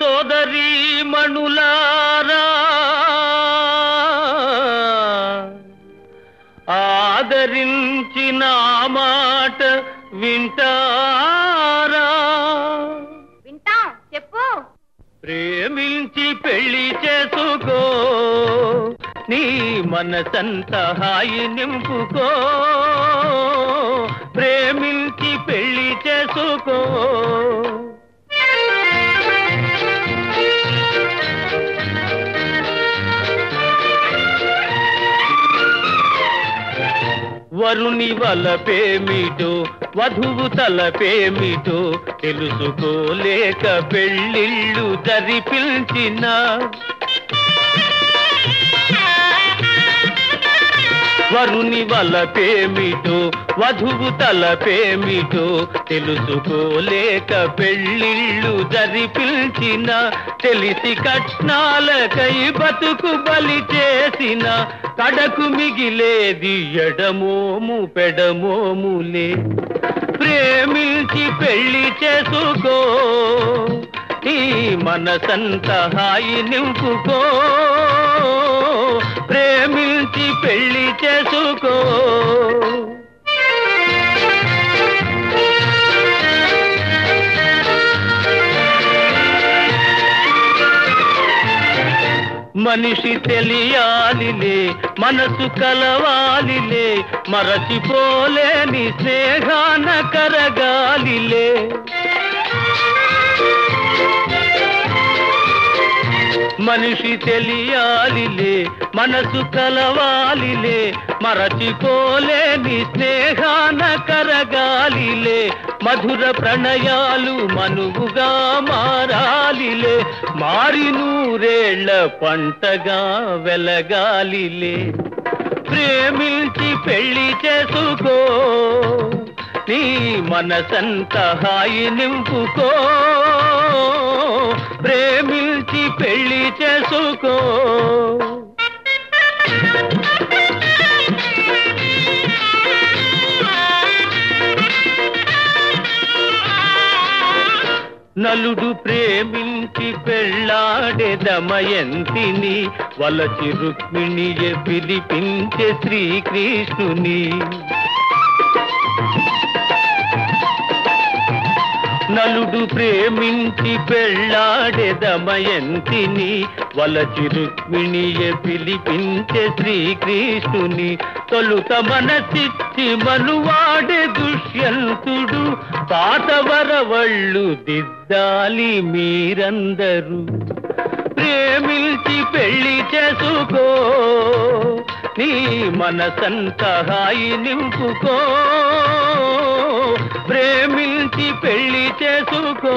సోదరీమణులారా ఆదరించిన మాట వింటారా? వింటాం చెప్పు. ప్రేమించి పెళ్ళి చేసుకో. నీ మనసంత హాయి నింపుకో. ప్రేమించి పెళ్ళి చేసుకో. వరుని వలపేమిటో వధువు తలపేమిటో తెలుసుకోలేక పెళ్ళిళ్ళు జరిపించిన. వరుని వలపేమిటో వధువు తలపేమిటో తెలుసుకోలేక పెళ్ళిళ్ళు జరిపించిన తెలిసి కట్నాలకై బతుకు బలి చేసిన కడకు మిగిలేది ఎడమోము పెడమోములే. ప్రేమించి పెళ్ళి చేసుకో నీ మనసంత హాయి నింపుకో. ప్రేమించి పెళ్ళి చేసుకో మనిషి తెలియాలిలే మనసు కలవాలిలే మరచిపోలేని స్నేహాన కరగాలిలే. మనిషి తెలియాలిలే మనసు కలవాలిలే మరచిపోలేని స్నేహాన కరగాలిలే. మధుర ప్రణయాలు మనువుగా మారా మారి నూరేళ్ళ పంటగా వెలగాలిలే. ప్రేమించి పెళ్ళి చేసుకో నీ మనసంత హాయి నింపుకో. ప్రేమించి పెళ్ళి చేసుకో. నలుడు ప్రేమించి పెళ్ళాడే దమయంతిని వలచి రుక్మిణియ పిలిపించే శ్రీకృష్ణుని. నలుడు ప్రేమించి పెళ్ళాడెదమయంతిని వలచి రుక్మిణియ పిలిపించే శ్రీకృష్ణుని తొలుత మనసిచ్చి మనువాడే దుష్యంతుడు పాతవరవళ్ళు దిద్దాలి మీరందరూ. ప్రేమించి పెళ్ళి చేసుకో నీ మనసంత హాయి నింపుకో. ప్రేమించి పెళ్ళి చేసుకో.